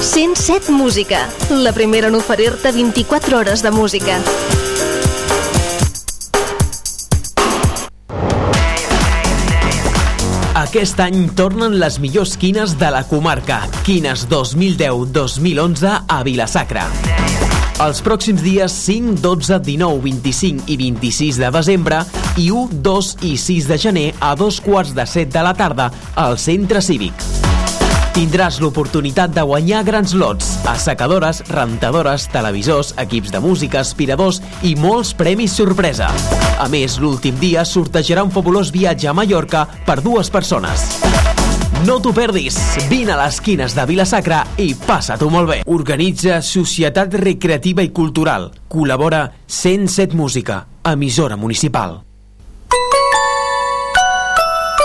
107 Música, la primera en oferir-te 24 hores de música. Aquest any tornen les millors quines de la comarca. Quines 2010-2011 a Vilasacra. Els pròxims dies 5, 12, 19, 25 i 26 de desembre i 1, 2 i 6 de gener a dos quarts de set de la tarda al Centre Cívic. Tindràs l'oportunitat de guanyar grans lots, assecadores, rentadores, televisors, equips de música, aspiradors i molts premis sorpresa. A més, l'últim dia sortejarà un fabulós viatge a Mallorca per dues persones. No t'ho perdis! Vine a les quines de Vilasacra i passa-t'ho molt bé! Organitza Societat Recreativa i Cultural. Col·labora 107 Música, emissora municipal.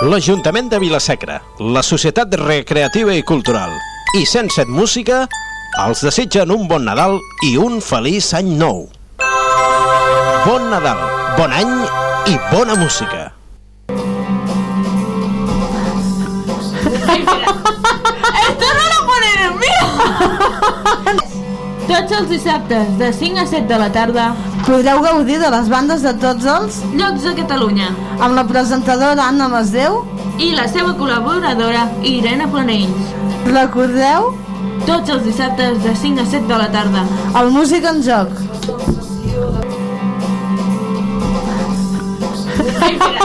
l'Ajuntament de Vilasecra, la Societat Recreativa i Cultural i 107 Música els desitgen un bon Nadal i un feliç any nou. Bon Nadal, bon any i bona música. ¡Esto no lo ponen en mío! Tots els dissabtes, de 5 a 7 de la tarda, Podreu gaudir de les bandes de tots els llocs de Catalunya, amb la presentadora Anna Masdeu. i la seva col·laboradora, Irene Planells. Recordeu Tots els dissabtes, de 5 a 7 de la tarda. el Música en Joc. ¡Esto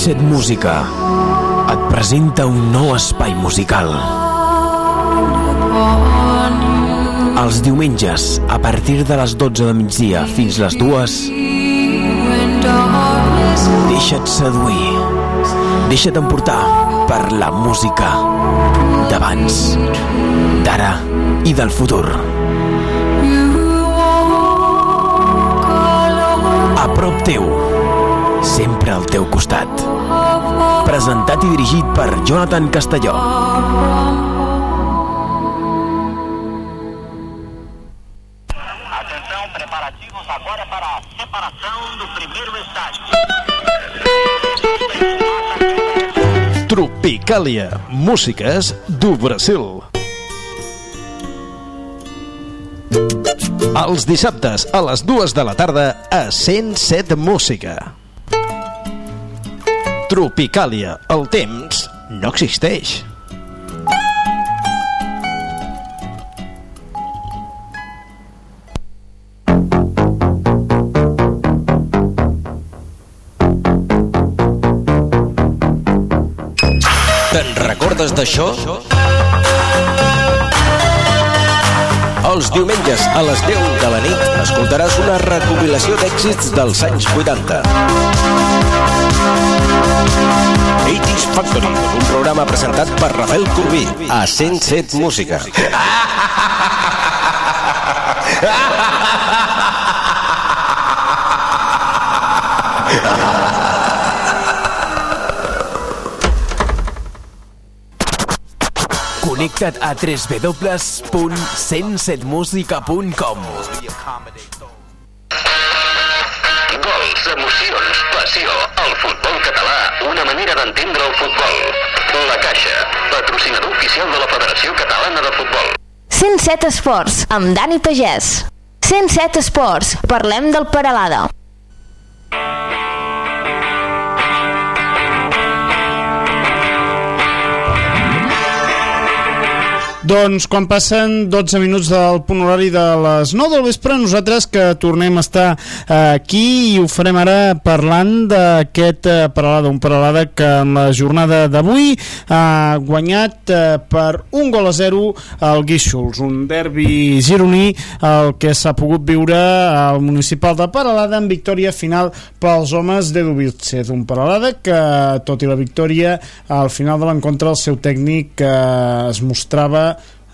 107 Música et presenta un nou espai musical. Els diumenges, a partir de les 12 de migdia fins les 2, deixa't seduir, deixa't emportar per la música d'abans, d'ara i del futur. A prop teu, sempre al teu costat. Presentat i dirigit per Jonathan Castelló. Atenção, preparativos agora para a separação do primeiro estágio. Tropicàlia, músiques do Brasil. Els dissabtes a les dues de la tarda a 107 Música. Tropicàlia, el temps no existeix. Te'n recordes d'això? Els diumenges a les 10 de la nit escoltaràs una recopilació d'èxits dels anys 80. Factory, un programa presentat per Rafael Corbí a 107 Música. Connecta't a www.107musica.com d'entendre el futbol. La Caixa, patrocinador oficial de la Federació Catalana de Futbol. 107 Esports, amb Dani Pagès. 107 Esports, parlem del Paralada. Doncs quan passen 12 minuts del punt horari de les 9 del vespre, nosaltres que tornem a estar aquí i ho farem ara parlant d'aquest eh, paralada, un paralada que en la jornada d'avui ha guanyat eh, per un gol a 0 al Guíxols, un derbi gironí el que s'ha pogut viure al municipal de Paralada en victòria final pels homes de Dubitset, un Paralada que tot i la victòria al final de l'encontre el seu tècnic eh, es mostrava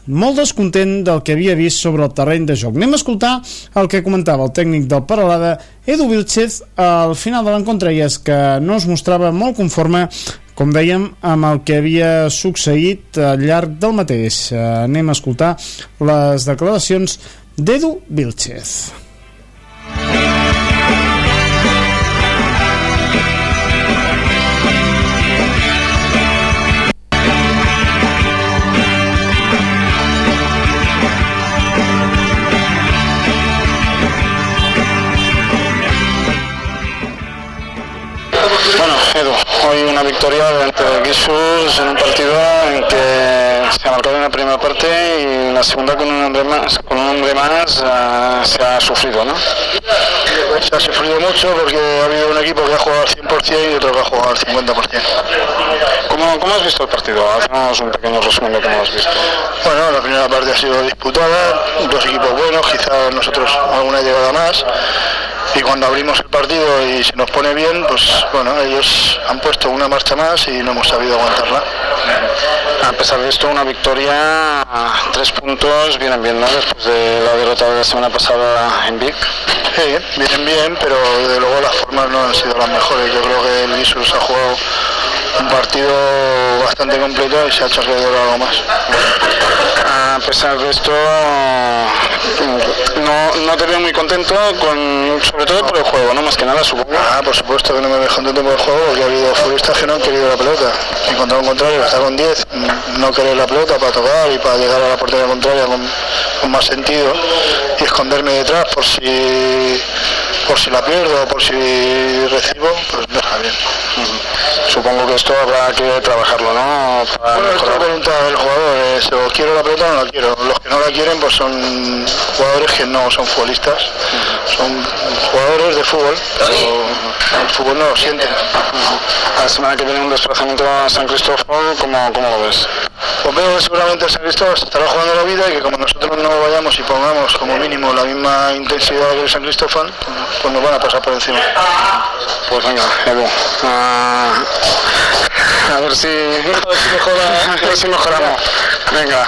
molt descontent del que havia vist sobre el terreny de joc. Anem a escoltar el que comentava el tècnic del Paralada, Edu Vilchez, al final de l'encontre, i és que no es mostrava molt conforme com dèiem, amb el que havia succeït al llarg del mateix. Eh, Anem a escoltar les declaracions d'Edu Vilchez. Hoy una victoria ante Guisus en un partido en que se ha marcado en la primera parte y en la segunda con un hombre más, con un hombre más uh, se ha sufrido, ¿no? Se ha sufrido mucho porque ha habido un equipo que ha jugado al 100% y otro que ha jugado al 50%. ¿Cómo, ¿Cómo has visto el partido? Hacemos un pequeño resumen de cómo has visto. Bueno, la primera parte ha sido disputada, dos equipos buenos, quizás nosotros alguna llegada más y cuando abrimos el partido y se nos pone bien, pues bueno, ellos han puesto una marcha más y no hemos sabido aguantarla. A pesar de esto, una victoria, tres puntos, vienen bien, ¿no? Después de la derrota de la semana pasada en Vic. Sí, vienen bien, pero desde luego las formas no han sido las mejores. Yo creo que el Isus ha jugado un partido bastante completo y se ha hecho alrededor algo más. A pesar de esto, no, no te veo muy contento, con, sobre todo por el juego, ¿no? Más que nada, supongo. Ah, por supuesto que no me veo contento por el juego porque ha habido futbolistas que no han querido la pelota. Y contra un contrario, está con 10, no querer la pelota para tocar y para llegar a la portería contraria con, con más sentido y esconderme detrás por si por si la pierdo o por si recibo, pues no está bien. Uh -huh. Supongo que esto habrá que trabajarlo, ¿no? Para bueno, esto es voluntad del jugador, es, o quiero la pelota o no la quiero. Los que no la quieren pues son jugadores que no son futbolistas, uh -huh. son jugadores de fútbol, pero el fútbol no lo sienten. Uh -huh. La semana que viene un desplazamiento a San Cristóbal, ¿cómo, cómo lo ves? Pues veo que seguramente el San Cristóbal se estará jugando la vida y que como nosotros no vayamos y pongamos como mínimo la misma intensidad que el San Cristóbal, pues nos van a pasar por encima. Pues venga, Edu. Uh, a ver si, a ver si, mejora, a ver si mejoramos. Venga.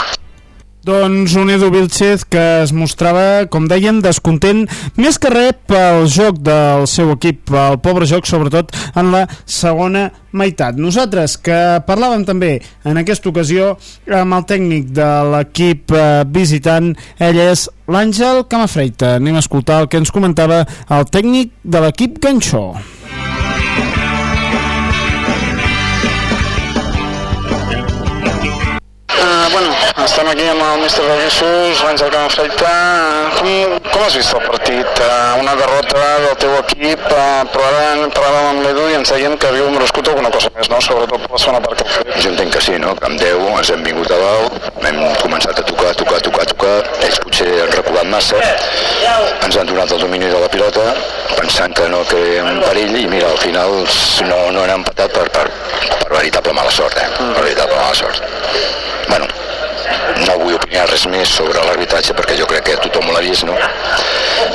Doncs un Edu Vilchez que es mostrava, com dèiem, descontent més que res pel joc del seu equip, el pobre joc, sobretot en la segona meitat. Nosaltres, que parlàvem també en aquesta ocasió amb el tècnic de l'equip eh, visitant, ell és l'Àngel Camafreita. Anem a escoltar el que ens comentava el tècnic de l'equip Ganxó. Estem aquí amb el mestre de Jesús, Àngel Camafreita. Com, com has vist el partit? Uh, una derrota del teu equip, uh, però ara parlàvem amb l'Edu i ens deien que havíeu merescut alguna cosa més, no? sobretot per la segona part que fet. Jo entenc que sí, no? amb 10 ens hem vingut a dalt, hem començat a tocar, tocar, tocar, tocar, ells potser han reculat massa, ens han donat el domini de la pilota, pensant que no un perill, i mira, al final no, no han empatat per, per, per veritable mala sort, eh? per veritable mala sort. Bueno, Yeah. no vull opinar res més sobre l'arbitratge perquè jo crec que tothom l'ha vist, no?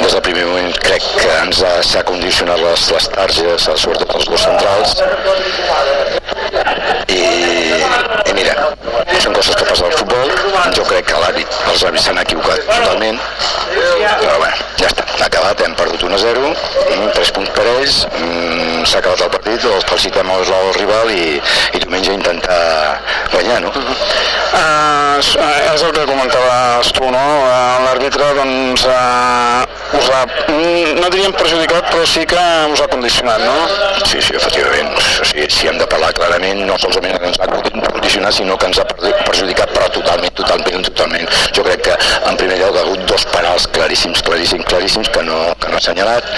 Des del primer moment crec que ens ha, s'ha condicionat les, les targes, sobretot els dos centrals, i, i mira, són coses que passen al futbol, jo crec que l'àrbit, els àrbits s'han equivocat totalment, però bueno, ja està, ha acabat, hem perdut 1 a 0, 3 punts per ells, mm, s'ha acabat el partit, els felicitem al rival i, i diumenge intentar guanyar, no? Uh uh, és el que comentaves tu, no? Uh, L'àrbitre, doncs, uh, us ha, no diríem perjudicat, però sí que us ha condicionat, no? Sí, sí, efectivament. O sigui, si hem de parlar clarament, no solament ens ha condicionat, sinó que ens ha perjudicat, però totalment, totalment, totalment. Jo crec que, en primer lloc, ha hagut dos penals claríssims, claríssims, claríssims, que no, que no ha assenyalat.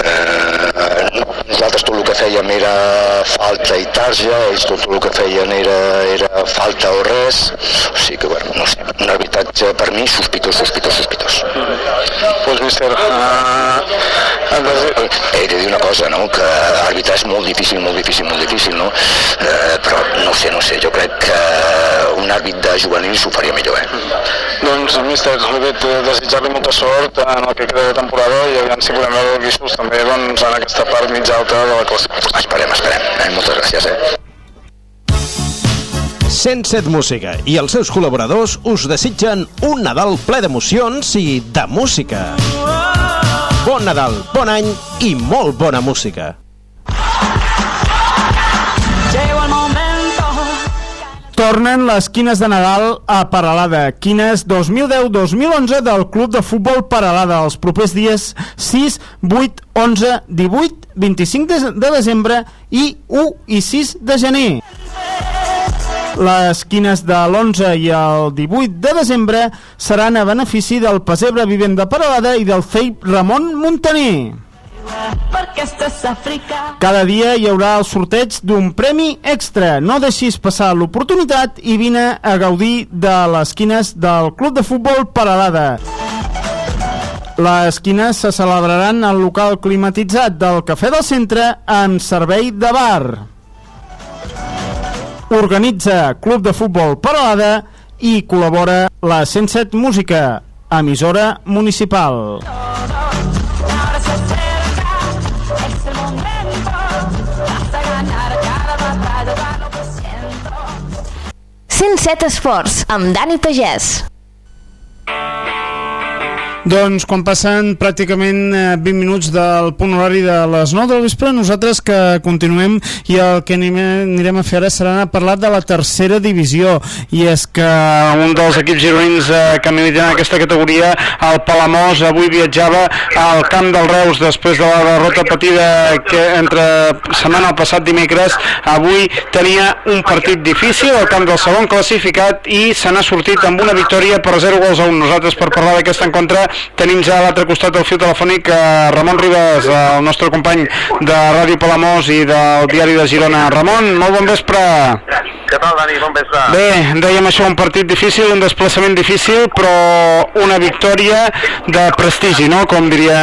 Eh, nosaltres tot el que fèiem era falta i tarja, ells tot el que feien era, era falta o res, sigui que, bueno, no sé, un arbitratge per mi sospitós, sospitós, sospitós. Pues, mister, uh, he de dir una cosa, no?, que arbitrar és molt difícil, molt difícil, molt difícil, no?, uh, però no sé, no sé, jo crec que un àrbit de juvenil s'ho faria millor, eh? Doncs, mister, desitjar-li molta sort en el que queda de temporada i aviam si podem veure el Guixos també doncs, en aquesta part mitja alta de la classificació. Esperem, esperem. Eh? Moltes gràcies, eh? 107 Música i els seus col·laboradors us desitgen un Nadal ple d'emocions i de música. Bon Nadal, bon any i molt bona música. Tornen les quines de Nadal a Paralada. Quines 2010-2011 del Club de Futbol Paralada. Els propers dies 6, 8, 11, 18, 25 de, de desembre i 1 i 6 de gener. Les quines de l'11 i el 18 de desembre seran a benefici del Pesebre Vivent de Paralada i del FEIP Ramon Montaner. Cada dia hi haurà el sorteig d'un premi extra. No deixis passar l'oportunitat i vine a gaudir de les quines del Club de Futbol Paralada. Les quines se celebraran al local climatitzat del Cafè del Centre amb servei de bar. Organitza Club de Futbol Paralada i col·labora la 107 Música, emissora municipal. Ahora se acerca, es el momento. Hasta ganar cada batalla, va lo que siento. 107 Esports, amb Dani Pagès. Doncs quan passen pràcticament eh, 20 minuts del punt horari de les 9 del vespre, nosaltres que continuem i el que anirem a fer ara serà anar a parlar de la tercera divisió i és que un dels equips gironins eh, que militen en aquesta categoria, el Palamós, avui viatjava al camp del Reus després de la derrota patida que entre setmana el passat dimecres, avui tenia un partit difícil al camp del segon classificat i se n'ha sortit amb una victòria per 0 gols a 1. Nosaltres per parlar d'aquest encontre tenim ja a l'altre costat del fil telefònic eh, Ramon Ribas, eh, el nostre company de Ràdio Palamós i del diari de Girona. Ramon, molt bon vespre. Què tal, Dani? Bon vespre. Bé, dèiem això, un partit difícil, un desplaçament difícil, però una victòria de prestigi, no?, com diria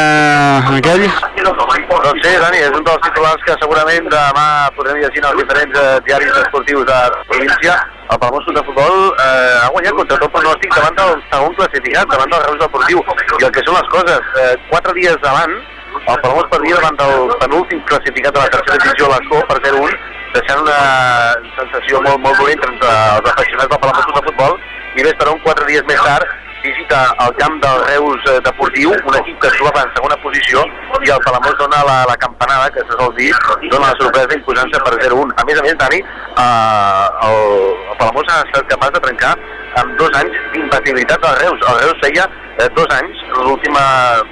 aquell. Doncs sí, Dani, és un dels titulars que segurament demà podrem llegir en els diferents eh, diaris esportius de província. El Club de Futbol eh, ha guanyat contra tot pronòstic davant del segon classificat, davant del Reus Deportiu. I el que són les coses, eh, quatre dies abans, el Palamós perdia davant del penúltim classificat de la tercera divisió, l'Escó, per 0-1, deixant una sensació molt, molt dolenta entre els afeccionats del Club de Futbol, i ves per on quatre dies més tard visita el camp del Reus eh, Deportiu, un equip que es en segona posició, i el Palamós dona la, la campanada, que se sol dir, dona la sorpresa imposant-se per 0-1. A més a més, Dani, eh, el, el Palamós ha estat capaç de trencar amb dos anys d'imbatibilitat del Reus. El Reus feia eh, dos anys, l'última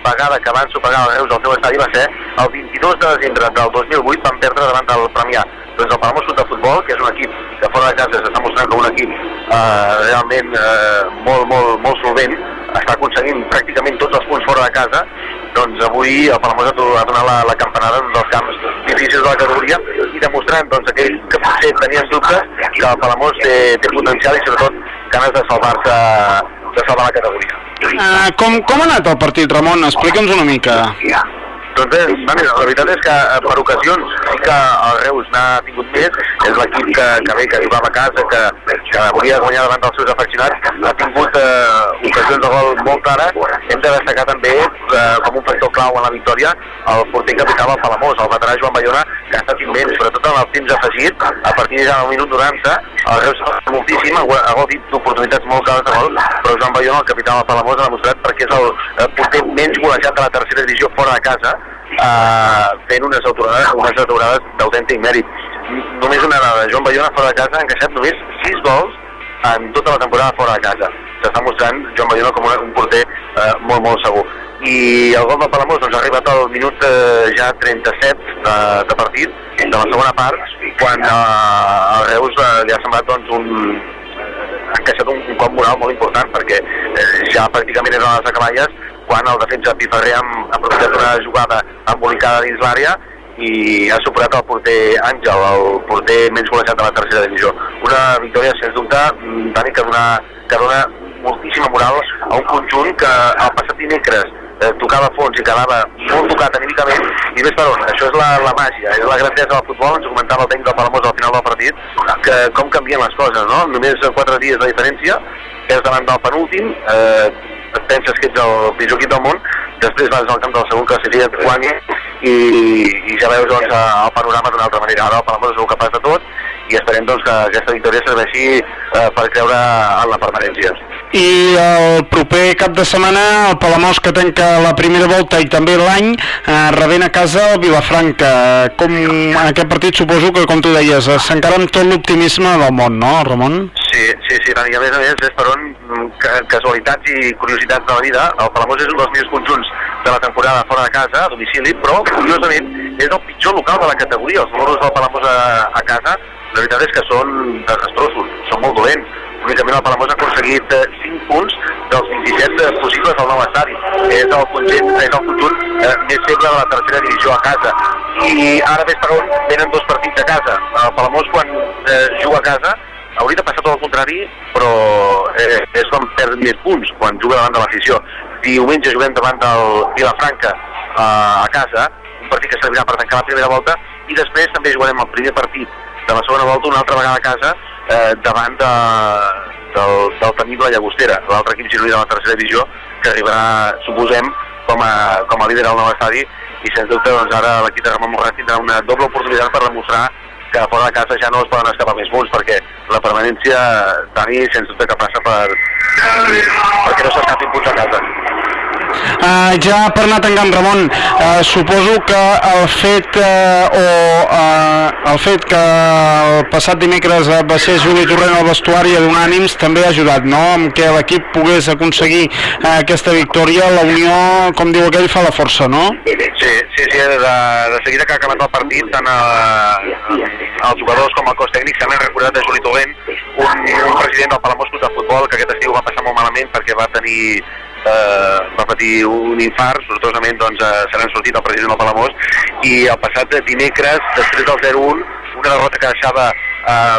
vegada que van superar el Reus al seu estadi va ser el 22 de desembre del 2008, van perdre davant del Premià. Doncs el Palamós Club de Futbol, que és un equip que fora de casa s'està mostrant com un equip eh, realment eh, molt, molt, molt solvent, està aconseguint pràcticament tots els punts fora de casa, doncs avui el Palamós ha donat la, la campanada en dels camps difícils de la categoria i demostrant doncs, aquells que potser tenien dubtes que el Palamós té, té potencial i sobretot ganes de salvar-se de salvar la categoria. Uh, com, com ha anat el partit, Ramon? Explica'ns una mica. Doncs bé, Dani, la veritat és que eh, per ocasions sí que el Reus n'ha tingut més, és l'equip que, que bé, que jugava a casa, que, que volia guanyar davant dels seus afeccionats, ha tingut eh, ocasions de gol molt clares, hem de destacar també eh, com un factor clau en la victòria el porter capità del Palamós, el veterà Joan Bayona, que ha estat immens, sobretot en el temps afegit, a partir del minut 90, el Reus fet moltíssim, ha ha gaudit d'oportunitats molt clares de gol, però Joan Bayona, el capità del Palamós, ha demostrat perquè és el eh, porter menys golejat de la tercera divisió fora de casa, eh, fent unes aturades, unes aturades d'autèntic mèrit. Només una dada, Joan Bayona fora de casa ha encaixat només 6 gols en tota la temporada fora de casa. S'està mostrant Joan Bayona com un porter eh, molt, molt segur. I el gol del Palamós doncs, ha arribat al minut eh, ja 37 de, de partit, de la segona part, quan eh, el Reus eh, li ha semblat doncs, un, ha encaixat un, un cop moral molt important perquè eh, ja pràcticament eren les acaballes quan el defensa Piferrer ha aprofitat una jugada embolicada dins l'àrea i ha superat el porter Àngel, el porter menys golejat de la tercera divisió. Una victòria, sens dubte, mm, Dani, que dona, que dona moltíssima moral a un conjunt que el passat dimecres eh, tocava fons i quedava molt tocat anímicament i ves per on, això és la, la màgia, és la grandesa del futbol, ens ho comentava el tècnic del Palamós al final del partit, que com canvien les coses, no? Només quatre dies de diferència, és davant del penúltim, eh, et penses que ets el pitjor equip del món, després vas al camp del segon classificat guanya i, i ja veus doncs, el panorama d'una altra manera. Ara el Palamós és capaç de tot i esperem doncs, que aquesta victòria serveixi eh, per creure en la permanència. I el proper cap de setmana el Palamós que tanca la primera volta i també l'any eh, rebent a casa el Vilafranca. Com aquest partit suposo que, com tu deies, s'encara amb tot l'optimisme del món, no, Ramon? Sí, sí, sí, Dani, a més a més, és per on mm, ca- casualitats i curiositats de la vida. El Palamós és un dels millors conjunts de la temporada fora de casa, a domicili, però, curiosament, és el pitjor local de la categoria. Els números del Palamós a, a casa, la veritat és que són desastrosos, són molt dolents. Únicament el Palamós ha aconseguit eh, 5 punts dels 27 possibles al nou estadi. És el conjunt, és el conjunt eh, més feble de la tercera divisió a casa. I ara ves per on venen dos partits a casa. El Palamós quan eh, juga a casa hauria de passar tot el contrari, però eh, és quan perd més punts, quan juga davant de l'afició. Diumenge juguem davant del Vilafranca eh, a casa, un partit que servirà per tancar la primera volta, i després també jugarem el primer partit de la segona volta una altra vegada a casa eh, davant de, del, del temible Llagostera, l'altre equip gironí de la tercera divisió, que arribarà, suposem, com a, com a líder al nou estadi, i sens dubte doncs, ara l'equip de Ramon Morrat tindrà una doble oportunitat per demostrar que fora de casa ja no es poden escapar més punts, perquè la permanència, Dani, sens dubte que passa per, perquè no s'escapin punts a casa. Uh, ja per anar tancant, Ramon, uh, suposo que el fet uh, o uh, el fet que el passat dimecres uh, baixés Juli Torrent al vestuari a donar ànims també ha ajudat, no?, amb que l'equip pogués aconseguir uh, aquesta victòria, la unió, com diu aquell, fa la força, no? Sí, sí, sí, de, de seguida que ha acabat el partit, tant a, els jugadors com el cos tècnic s'han recordat de Juli Torrent, un, un president del Palamós Club de Futbol que aquest estiu va passar molt malament perquè va tenir eh, va patir un infart, sortosament doncs, eh, se n'han sortit el president del Palamós i el passat dimecres, després del 0-1, una derrota que deixava eh,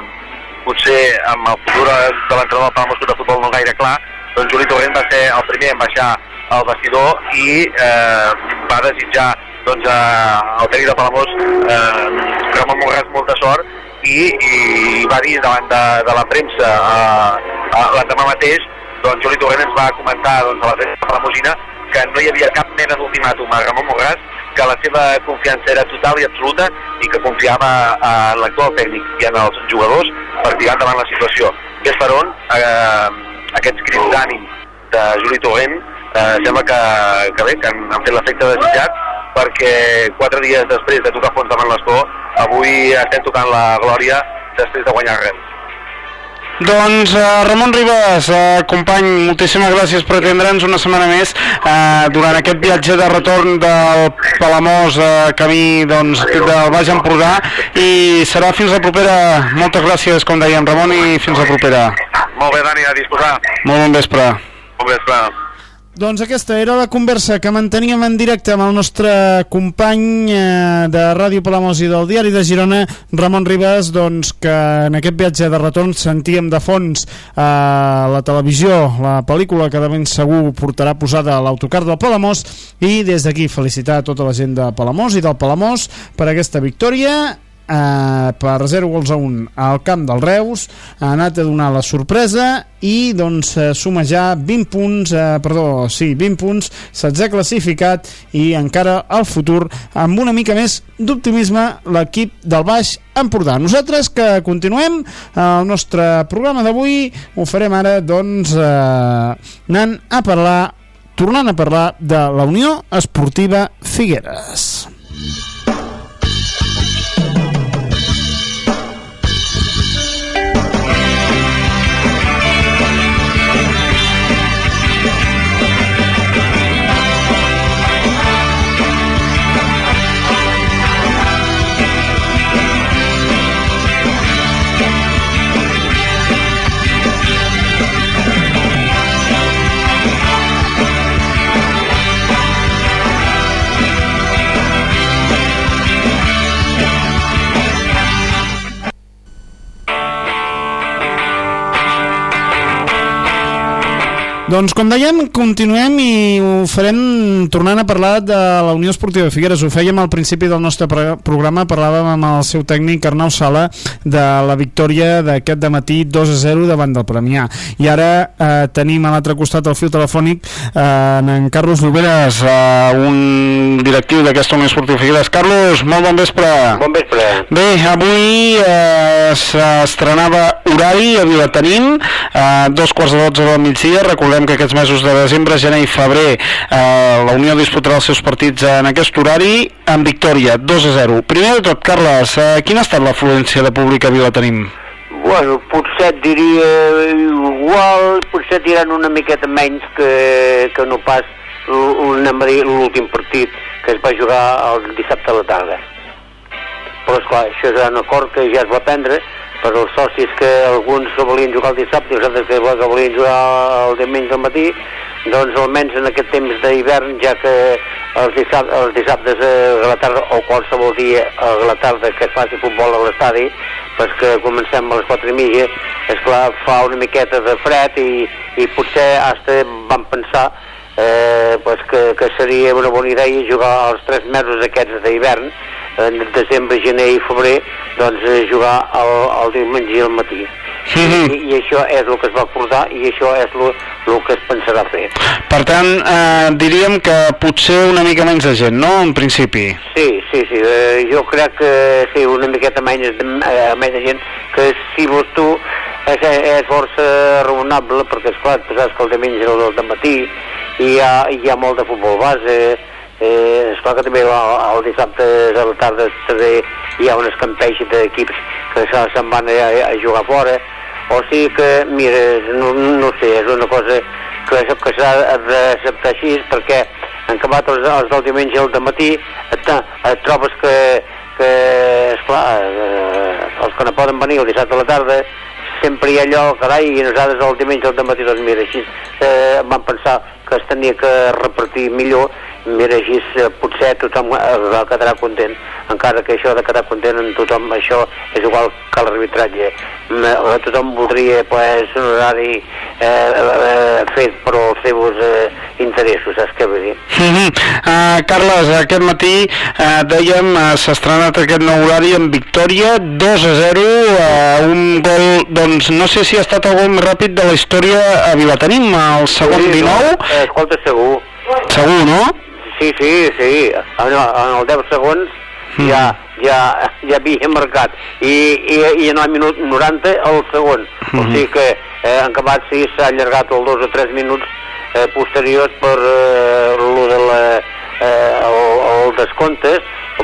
potser amb el futur de l'entrenador del Palamós de Futbol no gaire clar, doncs Juli Torrent va ser el primer en baixar al vestidor i eh, va desitjar doncs, eh, el tècnic de Palamós eh, Ramon Morgàs molta sort i, i va dir davant de, de la premsa eh, eh, l'endemà mateix doncs Juli Torrent ens va comentar doncs, a la premsa palamosina que no hi havia cap mena d'ultimàtum a Ramon Morgàs que la seva confiança era total i absoluta i que confiava en l'actual tècnic i en els jugadors per tirar endavant la situació. Ves per on eh, aquests crits d'ànim de Juli Torrent eh, sembla que, que bé, que han, han fet l'efecte desitjat perquè quatre dies després de tocar fons davant l'Escó, avui estem tocant la glòria després de guanyar Reus. Doncs uh, Ramon Ribas, uh, company, moltíssimes gràcies per atendre'ns una setmana més uh, durant aquest viatge de retorn del Palamós uh, camí doncs, del Baix Empordà i serà fins la propera. Moltes gràcies, com dèiem, Ramon, i fins la propera. Molt bé, Dani, a disposar. Molt bon vespre. Bon vespre. Doncs aquesta era la conversa que manteníem en directe amb el nostre company eh, de Ràdio Palamós i del Diari de Girona, Ramon Ribas, doncs que en aquest viatge de retorn sentíem de fons eh, la televisió, la pel·lícula que de ben segur portarà posada a l'autocar del Palamós. I des d'aquí felicitar tota la gent de Palamós i del Palamós per aquesta victòria eh, per 0 gols a 1 al camp del Reus ha anat a donar la sorpresa i doncs eh, suma ja 20 punts eh, perdó, sí, 20 punts 16 classificat i encara al futur amb una mica més d'optimisme l'equip del Baix Empordà. Nosaltres que continuem el nostre programa d'avui ho farem ara doncs eh, anant a parlar tornant a parlar de la Unió Esportiva Figueres. Doncs com dèiem, continuem i ho farem tornant a parlar de la Unió Esportiva Figueres. Ho fèiem al principi del nostre programa, parlàvem amb el seu tècnic Arnau Sala de la victòria d'aquest de matí 2 a 0 davant del Premià. I ara eh, tenim a l'altre costat el fil telefònic eh, en Carlos Lloberes, eh, un directiu d'aquesta Unió Esportiva Figueres. Carlos, molt bon vespre. Bon vespre. Bé, avui eh, s'estrenava horari a Vilatenim, eh, dos quarts de dotze del migdia, recordem que aquests mesos de desembre, gener i febrer eh, la Unió disputarà els seus partits en aquest horari amb victòria, 2 a 0. Primer de tot, Carles, eh, quina ha estat l'afluència de públic a Vilatenim? Bueno, potser et diria igual, potser tirant una miqueta menys que, que no pas l'últim partit que es va jugar el dissabte a la tarda. Però, esclar, això és un acord que ja es va prendre per als socis que alguns que volien jugar el dissabte i els altres que volien jugar el diumenge al matí, doncs almenys en aquest temps d'hivern, ja que els, dissab els dissabtes a la tarda o qualsevol dia a la tarda que es faci futbol a l'estadi, pues que comencem a les 4 i mitja, esclar, fa una miqueta de fred i, i potser hasta vam pensar eh, pues que, que seria una bona idea jugar els tres mesos aquests d'hivern, en desembre, gener i febrer, doncs eh, jugar el, el diumenge al matí. I, I això és el que es va acordar i això és el, el que es pensarà fer. Per tant, eh, diríem que potser una mica menys de gent, no?, en principi. Sí, sí, sí, eh, jo crec que sí, una miqueta menys de, eh, menys de gent, que si vols tu és, és força raonable, perquè esclar, tu saps que el diumenge és el matí i hi ha, hi ha molt de futbol base, eh, esclar que també el, el dissabte a la tarda també hi ha un escampeix d'equips que se- se'n van a, a jugar fora, o sigui que, mira, no, no sé, és una cosa que, que s'ha d'acceptar així perquè han acabat els, els del diumenge al matí et, et trobes que, que esclar, eh, els que no poden venir el dissabte a la tarda sempre hi ha allò, carai, i nosaltres el diumenge al matí, doncs mira, així eh, vam pensar que es tenia que repartir millor, mira, així eh, potser tothom eh, quedarà content, encara que això de quedar content en tothom, això és igual que l'arbitratge. Mm, eh, Tothom voldria, pues, un horari eh, eh, fet per als seus eh, interessos, saps què vull dir? Uh -huh. uh, Carles, aquest matí uh, dèiem uh, s'ha estrenat aquest nou horari en victòria 2 a 0 uh, un gol, doncs no sé si ha estat el gol més ràpid de la història a Vilatenim el segon Sí, 19 no? Eh, escolta, segur. segur, no? Sí, sí, sí. En, en els 10 segons ja, ja, ja havia marcat. I, i, i en el minut 90 el segon. O sigui que eh, en acabat sí s'ha allargat els dos o tres minuts eh, posteriors per eh, lo de la, eh, el, el descomptes,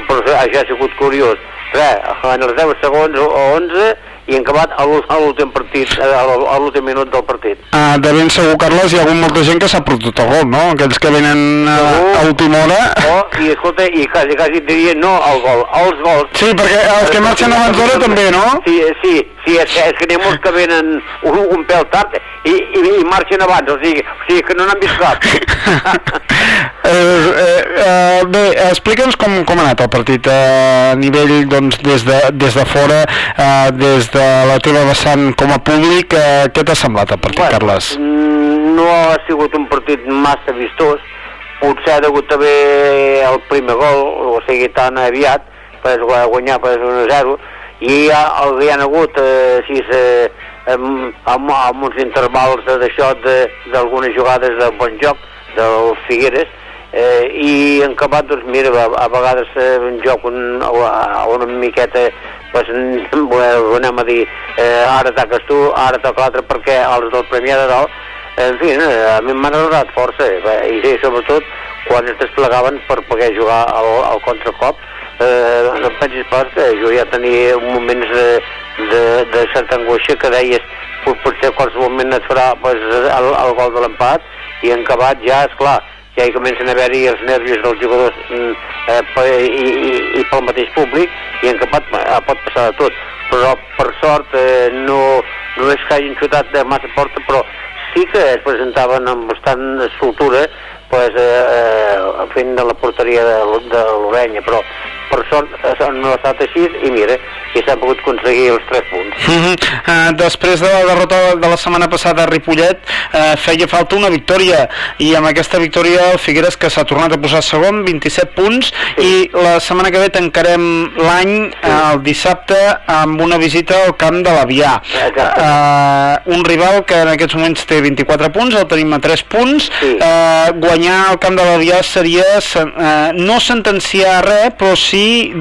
però això ha sigut curiós. Res, en els 10 segons o 11 i en acabat a l'ú- a l'últim partit, a l'ú- a l'últim minut del partit. Uh, de ben segur, Carles, hi ha hagut molta gent que s'ha perdut el gol, no? Aquells que venen uh, a última hora... Oh, i escolta, i quasi, quasi et diria no al gol, als gols. Sí, perquè els que marxen abans d'hora també, no? Sí, sí, sí, és que, és que n'hi ha molts que venen un, un pèl tard i, i, i marxen abans, o sigui, o sigui que no n'han vist cap. Eh, eh, eh, bé, explica'ns com, com ha anat el partit eh, a nivell, doncs, des de, des de fora, eh, des de la teva vessant com a públic, eh, què t'ha semblat el partit, Bueno, Carles? Mm, No ha sigut un partit massa vistós, potser ha degut haver el primer gol, o sigui, tan aviat, per guanyar per 1-0, i hi ha hagut, eh, així, eh, amb, amb, amb uns intervals d'això, d'algunes jugades de bon joc, del Figueres, eh, i en acabat, doncs mira, a, a vegades eh, un joc un, una miqueta pues, bueno, anem a dir eh, ara ataques tu, ara toca l'altre perquè els del Premià de Dalt en fi, eh, a mi m'han agradat força eh, i sí, sobretot quan es desplegaven per poder jugar al, al contracop eh, no em pensis pas que jo ja tenia moments de, de, de certa angoixa que deies pot, potser a qualsevol moment et farà pues, el, el gol de l'empat i en acabat ja, és clar ja hi comencen a haver-hi els nervis dels jugadors mm, eh, i, i, i pel mateix públic i en acabat eh, pot passar de tot. Però per sort eh, no, no és que hagin xutat de massa porta però sí que es presentaven amb bastant soltura pues, eh, eh, fent de la porteria de, de l'Orenya però per sort eh, no ha estat així i mira, i s'ha pogut aconseguir els 3 punts. Uh -huh. uh, després de la derrota de la setmana passada a Ripollet uh, feia falta una victòria i amb aquesta victòria el Figueres que s'ha tornat a posar segon, 27 punts i la setmana que ve tancarem l'any uh, el dissabte amb una visita al camp de l'Avià. Uh, un rival que en aquests moments té 24 punts, el tenim a 3 punts. Uh, guanyar el camp de l'Avià seria uh, no sentenciar res però sí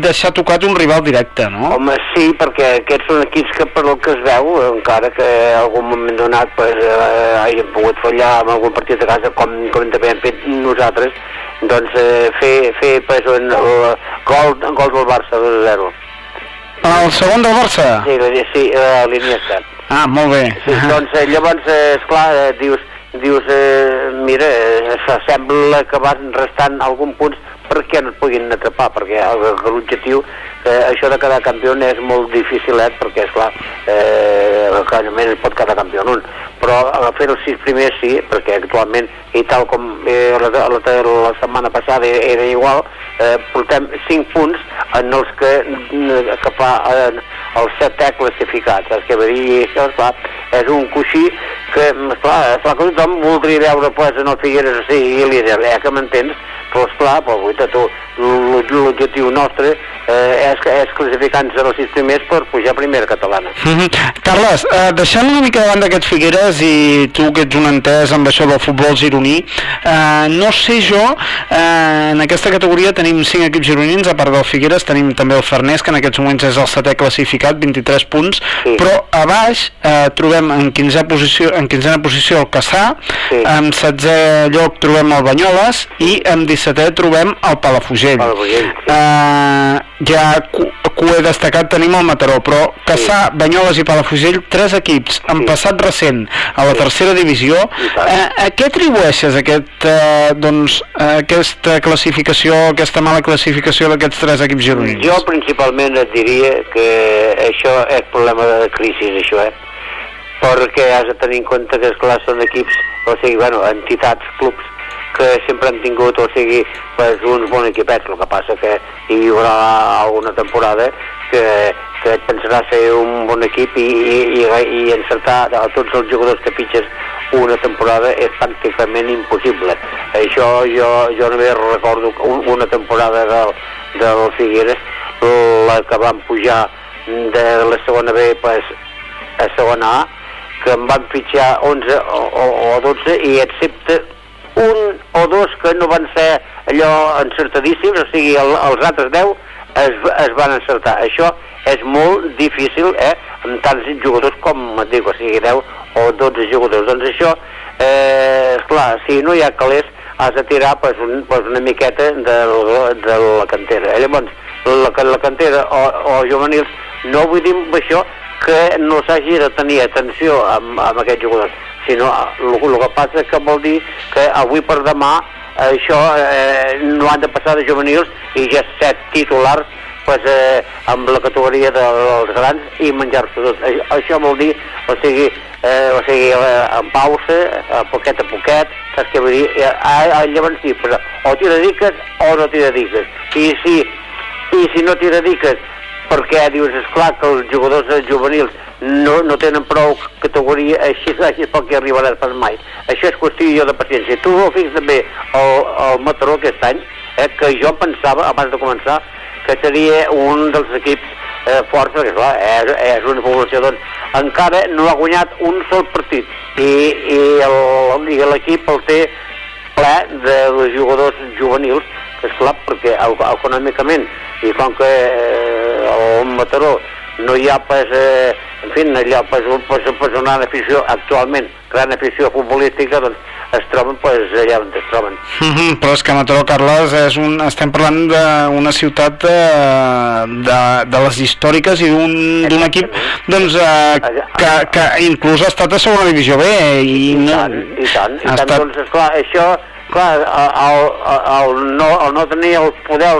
deixar tocat un rival directe no? Home, sí, perquè aquests són equips que per el que es veu, encara que en algun moment donat pues, eh, hagin pogut fallar en algun partit de casa, com, com també hem fet nosaltres, doncs eh, fer, fer pues, un, el gol, gol del Barça 2-0. El segon del Barça? Sí, sí eh, l'Iniesta. Ah, molt bé. Sí, doncs eh, llavors, eh, esclar, eh, dius, dius eh, mira, eh, se- sembla que van restant algun punts perquè no es puguin atrapar, perquè l'objectiu, eh, això de quedar campió és molt dificilet, perquè, esclar, eh, cada mes es pot quedar campió un, però a fer els sis primers sí, perquè actualment, i tal com eh, la, la, la setmana passada era igual, eh, portem 5 punts en els que, mm, que fa eh, els 7 classificats, saps què dir? I això, esclar, és un coixí que, esclar, esclar que tothom voldria veure pues, en el Figueres o sigui líder, eh, que m'entens? Però esclar, però, guaita, l- l'objectiu nostre eh, és, és classificar-nos en els sis primers per pujar a primera catalana. Mhm. Carles, eh, deixant una mica de banda Figueres i tu que ets un entès amb això del futbol gironí, eh, no sé jo, eh, en aquesta categoria tenim 5 equips gironins, a part del Figueres tenim també el Farners, que en aquests moments és el setè classificat, 23 punts, Sí. però a baix eh, trobem en 15 posició, en 15a posició el Caçà, Sí. en 16è lloc trobem el Banyoles i en 17è trobem el Palafrugell. Palafrugell, sí. eh, ja cu, cu he destacat tenim el Mataró, però Caçà, Banyoles i Palafrugell, tres equips en passat recent a la tercera divisió. Eh, a què atribueixes aquest, eh, doncs, aquesta classificació, aquesta mala classificació d'aquests tres equips gironins? Jo principalment et diria que això és problema de crisi, això, eh? Perquè has de tenir en compte que, esclar, són equips, o sigui, bueno, entitats, clubs, que sempre han tingut, o sigui, pues, uns bons equipets. El que passa que hi haurà alguna temporada que, que et pensarà ser un bon equip i, i, i, i encertar a tots els jugadors que fitxes una temporada és pràcticament impossible. Això jo, jo només recordo una temporada del, del Figueres, la que van pujar de la segona B pues, a segona A, que em van fitxar 11 o, o, o 12 i excepte o dos que no van ser allò encertadíssims, o sigui, el, els altres 10 es, es van encertar. Això és molt difícil, eh?, amb tants jugadors com et dic, o sigui, 10 o 12 jugadors. Doncs això, eh, esclar, si no hi ha calés, has de tirar pues, un, pues, una miqueta de, de la cantera. Eh, Llavors, la, la cantera o, o juvenils, no vull dir això que no s'hagi de tenir atenció amb, amb aquests jugadors, sinó el, el que passa que vol dir que avui per demà això eh, no han de passar de juvenils i ja set titulars pues, eh, amb la categoria dels grans i menjar-se tot. Això, això vol dir, o sigui, eh, o sigui eh, en pausa, a poquet a poquet, saps què vull dir? Eh, a, llavors sí, però o t'hi dediques o no t'hi dediques. I si, i si no t'hi dediques perquè dius, és clar que els jugadors juvenils no, no tenen prou categoria, així, així poc que arribaràs pas mai. Això és qüestió de paciència. Tu ho fix també el, el Mataró aquest any, eh, que jo pensava, abans de començar, que seria un dels equips eh, forts, perquè clar, és, és una població, doncs, encara no ha guanyat un sol partit i, i el- l'equip el té ple de jugadors juvenils, és clar, perquè el- econòmicament, i com que eh, el Mataró no hi ha pas, eh, en fi, allò, pas, pas, pas una afició, actualment, gran afició futbolística, doncs es troben pues, allà on es troben. Mhm, però és que Mataró, Carles, és un, estem parlant d'una ciutat de, de, de les històriques i d'un equip doncs, eh, que, que inclús ha estat a segona divisió B i, no, I tant, i tant, estat... doncs, esclar, això, clar, el, el, el, no, el no tenir el poder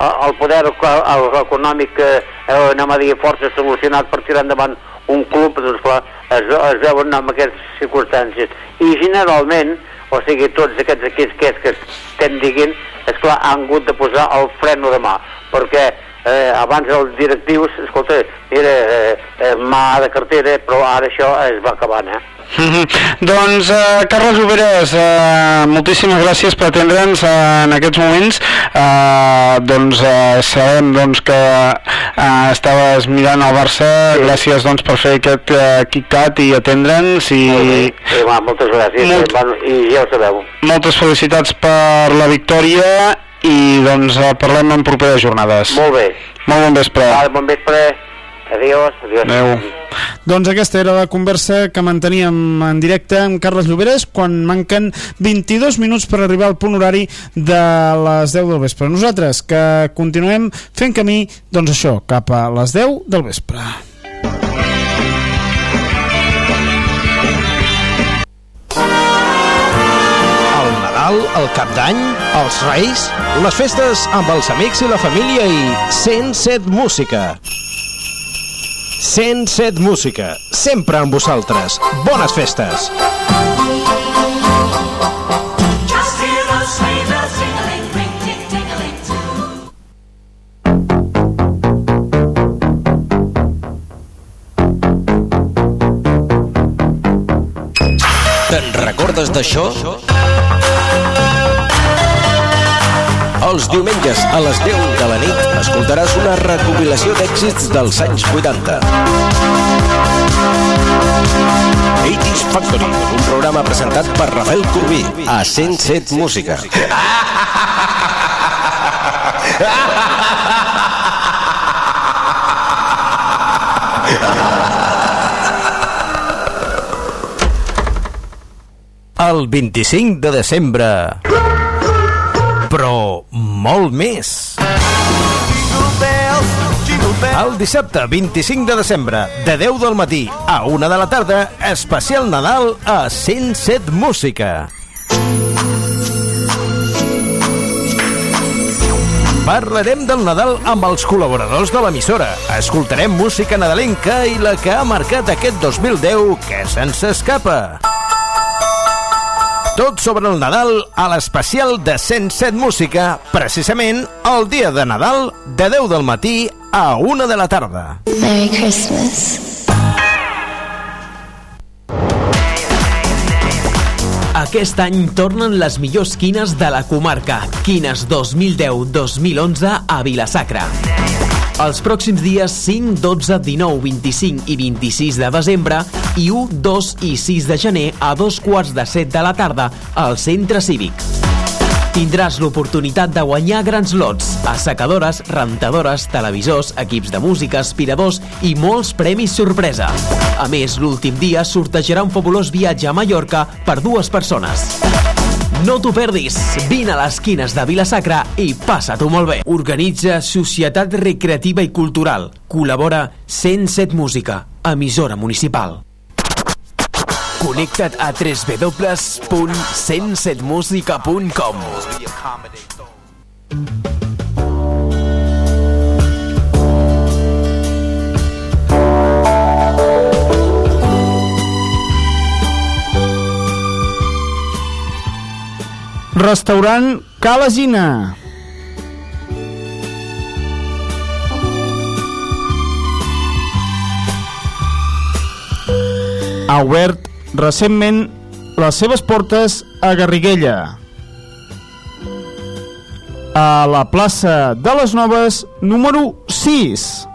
el poder el econòmic que eh, anem a dir força solucionat per tirar endavant un club, doncs clar, es, es veuen amb aquestes circumstàncies. I generalment, o sigui, tots aquests equips que, que estem dient, és clar, han hagut de posar el freno de mà, perquè eh, abans els directius, escolta, era eh, eh, mà de cartera, però ara això es va acabant, eh? Mhm. Doncs, eh, Carles Oberes, eh, moltíssimes gràcies per atendre'ns eh, en aquests moments. Eh, doncs eh, sabem doncs, que eh, estaves mirant el Barça. Sí. Gràcies doncs, per fer aquest eh, KitKat i atendre'ns. I Sí, va, moltes gràcies, Molt- eh, i ja ho sabeu. moltes felicitats per la victòria i doncs eh, parlem en properes jornades. Molt bé. Molt bon vespre. Vale, bon vespre. Adiós. Adiós. Adéu. Doncs aquesta era la conversa que manteníem en directe amb Carles Lloberes quan manquen 22 minuts per arribar al punt horari de les 10 del vespre. Nosaltres que continuem fent camí, doncs això, cap a les 10 del vespre. El Nadal Nadal, el Cap d'Any, els Reis, les festes amb els amics i la família i 107 Música. 107 Música, sempre amb vosaltres. Bones festes! Te'n recordes d'això? Els diumenges a les 10 de la nit escoltaràs una recopilació d'èxits dels anys 80. 80's Factory, un programa presentat per Rafael Corbí a 107 Música. El 25 de desembre. Però molt més. El dissabte 25 de desembre, de 10 del matí a 1 de la tarda, especial Nadal a 107 Música. Parlarem del Nadal amb els col·laboradors de l'emissora. Escoltarem música nadalenca i la que ha marcat aquest 2010 que se'ns escapa. Tot sobre el Nadal a l'especial de 107 Música, precisament el dia de Nadal de 10 del matí a 1 de la tarda. Merry Christmas. Aquest any tornen les millors quines de la comarca. Quines 2010-2011 a Vilasacra. Els pròxims dies 5, 12, 19, 25 i 26 de desembre i 1, 2 i 6 de gener a dos quarts de set de la tarda al Centre Cívic. Tindràs l'oportunitat de guanyar grans lots, assecadores, rentadores, televisors, equips de música, aspiradors i molts premis sorpresa. A més, l'últim dia sortejarà un fabulós viatge a Mallorca per dues persones. No t'ho perdis! Vine a les quines de Vilasacra i passa-t'ho molt bé! Organitza Societat Recreativa i Cultural. Col·labora 107 Música, emissora municipal. Connecta't a www.107musica.com Restaurant Calagina. Ha obert recentment les seves portes a Garriguella. A la plaça de les Noves, número 6.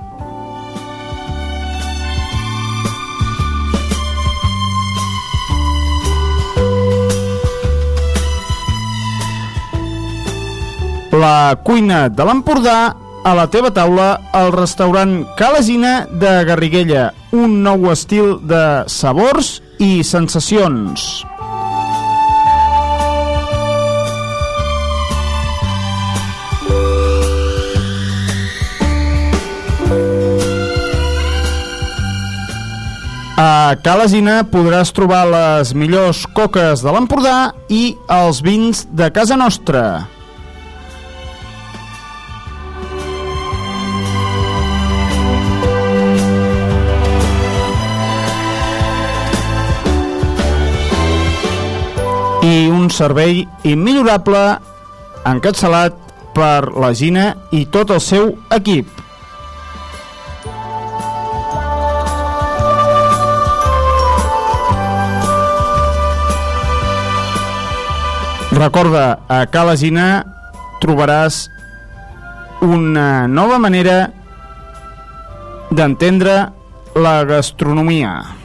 La cuina de l'Empordà a la teva taula al restaurant Calagina de Garriguella. Un nou estil de sabors i sensacions. A Calagina podràs trobar les millors coques de l'Empordà i els vins de casa nostra. I un servei immillorable encapçalat per la Gina i tot el seu equip. Recorda, a Cala Gina trobaràs una nova manera d'entendre la gastronomia.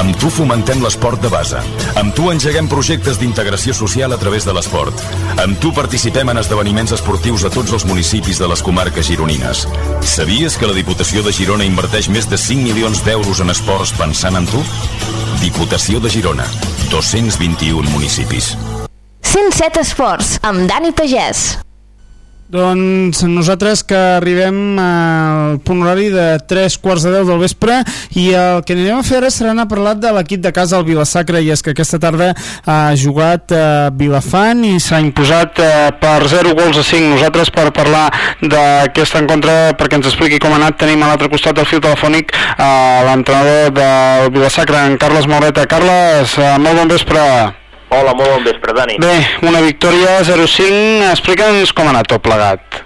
Amb tu fomentem l'esport de base. Amb tu engeguem projectes d'integració social a través de l'esport. Amb tu participem en esdeveniments esportius a tots els municipis de les comarques gironines. Sabies que la Diputació de Girona inverteix més de 5 milions d'euros en esports pensant en tu? Diputació de Girona. 221 municipis. 107 Esports, amb Dani Pagès. Doncs nosaltres que arribem al punt horari de 3 quarts de 10 del vespre i el que anirem a fer ara serà anar a parlar de l'equip de casa, el Vilasacre, i és que aquesta tarda ha jugat a Vilafant i s'ha imposat eh, per 0 gols a 5. Nosaltres per parlar d'aquest encontre, perquè ens expliqui com ha anat, tenim a l'altre costat del fil telefònic a l'entrenador del Vilasacre, en Carles Maureta. Carles, eh, molt bon vespre. Hola, molt bon vespre, Dani. Bé, una victòria 0-5. Explica'ns com ha anat tot plegat.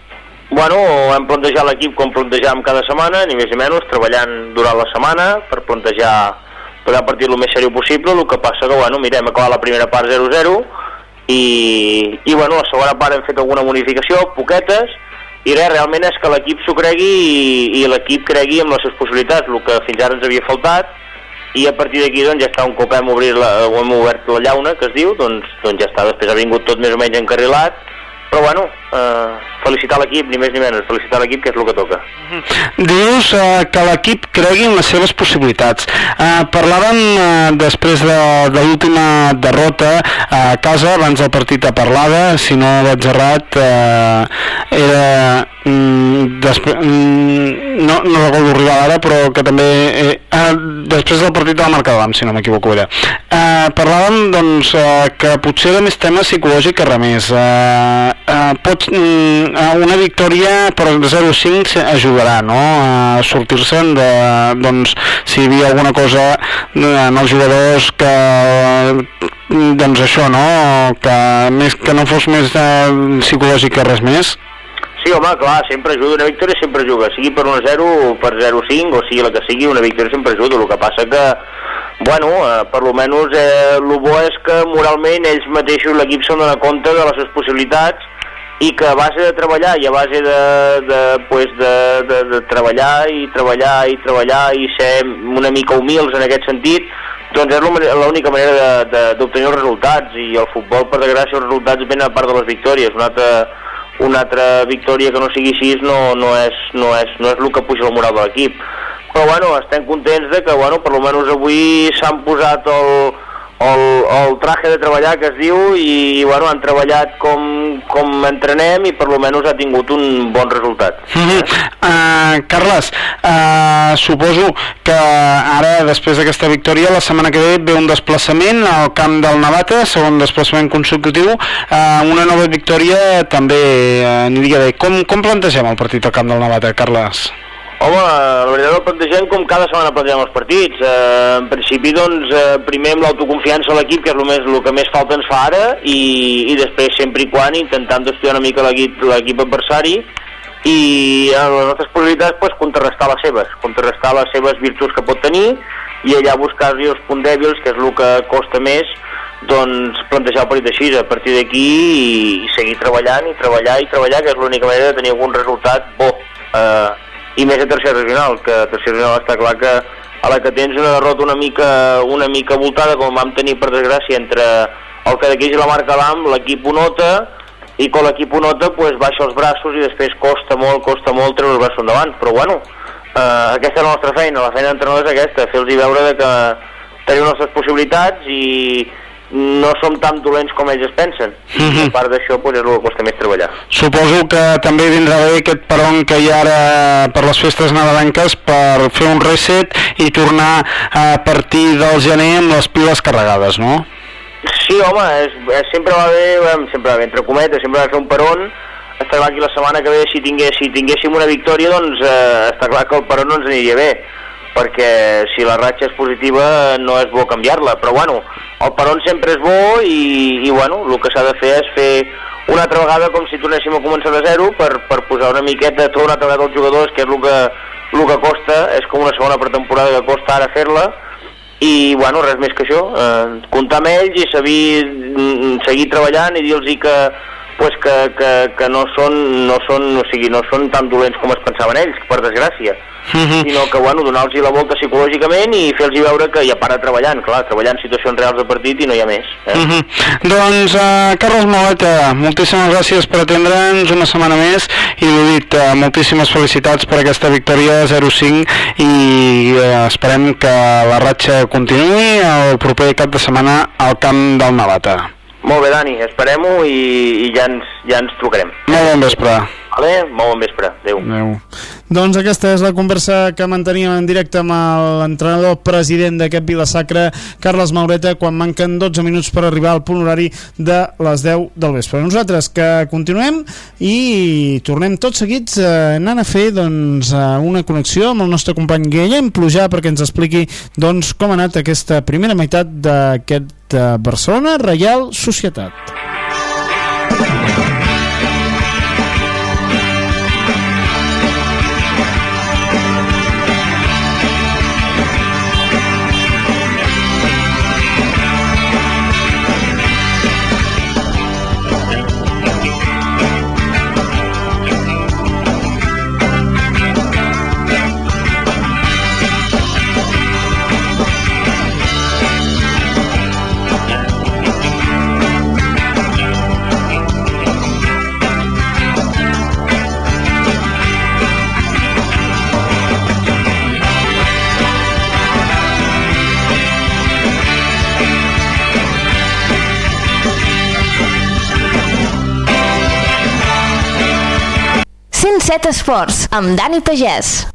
Bueno, hem plantejat l'equip com plantejàvem cada setmana, ni més ni menys, treballant durant la setmana per plantejar per el partit el més seriós possible, el que passa que, bueno, mirem, acabar la primera part 0-0 i, i, bueno, la segona part hem fet alguna modificació, poquetes, i res, realment és que l'equip s'ho cregui i, i l'equip cregui amb les seves possibilitats, el que fins ara ens havia faltat, i a partir d'aquí doncs ja està un cop hem, obrir la, hem obert la llauna que es diu doncs, doncs ja està, després ha vingut tot més o menys encarrilat però bueno, eh, felicitar l'equip ni més ni menys, felicitar l'equip que és el que toca Dius eh, que l'equip cregui en les seves possibilitats. Eh, parlàvem eh, després de, de l'última derrota a casa, abans del partit a Parlada, si no vaig errat, eh, era mm, despre, mm, no, no recordo rival ara, però que també eh, eh, després del partit de la Marca si no m'equivoco era. Eh, parlàvem doncs, eh, que potser era més tema psicològic que res més. Eh, eh, pot, eh, una victòria per 0-5 ajudarà no? a sortir-se'n de, doncs, si hi havia alguna cosa en els jugadors que doncs això, no? Que, més, que no fos més eh, psicològic que res més. Sí, home, clar, sempre ajuda, una victòria sempre ajuda, sigui per 1-0 o per 0-5 o sigui la que sigui, una victòria sempre ajuda, el que passa que, bueno, eh, per lo menys eh, el bo és que moralment ells mateixos, l'equip se'n dona compte de les seves possibilitats i que a base de treballar i a base de, de, pues de, de, de treballar i treballar i treballar i ser una mica humils en aquest sentit, doncs és l'única manera d'obtenir els resultats i el futbol, per desgràcia, els resultats venen a part de les victòries. Una altra, una altra victòria que no sigui així no, no, és, no, és, no és el que puja el moral de l'equip. Però bueno, estem contents de que bueno, per almenys avui s'han posat el, el, el traje de treballar que es diu i, i bueno, han treballat com, com entrenem i per almenys ha tingut un bon resultat. Mm -hmm. uh, Carles, uh, suposo que ara, després d'aquesta victòria, la setmana que ve ve un desplaçament al camp del Navata, segon desplaçament consecutiu, uh, una nova victòria també uh, aniria bé. Com, com plantegem el partit al camp del Navata, Carles? Home, la veritat el plantegem com cada setmana plantegem els partits. Eh, en principi, doncs, eh, primer amb l'autoconfiança a l'equip, que és el, més, el que més falta ens fa ara, i, i després, sempre i quan, intentant estudiar una mica l'equip adversari i a les nostres possibilitats, pues, contrarrestar les seves, contrarrestar les seves virtuts que pot tenir i allà buscar-li els punts dèbils, que és el que costa més, doncs plantejar el partit així, a partir d'aquí i, i seguir treballant i treballar i treballar, que és l'única manera de tenir algun resultat bo. Eh, i més a tercera regional, que a tercera regional està clar que a la que tens una derrota una mica, una mica voltada, com vam tenir per desgràcia entre el Cadaqués i la Marca l'AM, l'equip ho nota, i quan l'equip ho nota pues, baixa els braços i després costa molt, costa molt treure els braços endavant, però bueno, eh, aquesta és la nostra feina, la feina d'entrenador és aquesta, fer-los veure que tenim les nostres possibilitats i no som tan dolents com ells es pensen. Mm -hmm. A part d'això, pues, és el que costa més treballar. Suposo que també vindrà bé aquest peron que hi ha ara per les festes nadalenques per fer un reset i tornar a partir del gener amb les piles carregades, no? Sí, home, és, és, sempre va bé, bé, sempre va bé, entre cometes, sempre va fer un peron, està clar que la setmana que ve si, tingués, si tinguéssim una victòria doncs eh, està clar que el peron no ens aniria bé perquè si la ratxa és positiva no és bo canviar-la, però bueno, el peron sempre és bo i, i bueno, el que s'ha de fer és fer una altra vegada com si tornéssim a començar de zero per, per posar una miqueta, tot una altra vegada als jugadors, que és el que, el que costa, és com una segona pretemporada que costa ara fer-la, i bueno, res més que això, eh, comptar amb ells i saber, mm, seguir treballant i dir-los que, pues que, que, que no, són, no, són, o sigui, no són tan dolents com es pensaven ells, per desgràcia -huh. sinó que, bueno, donar-los la volta psicològicament i fer-los veure que ja para treballant, clar, treballant situacions reals de partit i no hi ha més. Eh? Uh -huh. Doncs, uh, Carles Maleta, moltíssimes gràcies per atendre'ns una setmana més i l'he dit, uh, moltíssimes felicitats per aquesta victòria 0-5 i uh, esperem que la ratxa continuï el proper cap de setmana al camp del Navata. Molt bé, Dani, esperem-ho i, i ja, ens, ja ens trucarem. Molt bon vespre. Vale? Molt bon vespre. Adéu. Adéu. Doncs aquesta és la conversa que manteníem en directe amb l'entrenador president d'aquest Vilasacre, Carles Maureta, quan manquen 12 minuts per arribar al punt horari de les 10 del vespre. Nosaltres que continuem i tornem tots seguits eh, anant a fer doncs, eh, una connexió amb el nostre company Guillem Plujar perquè ens expliqui doncs, com ha anat aquesta primera meitat d'aquest eh, Barcelona Reial Societat. Set Esports, amb Dani Pagès.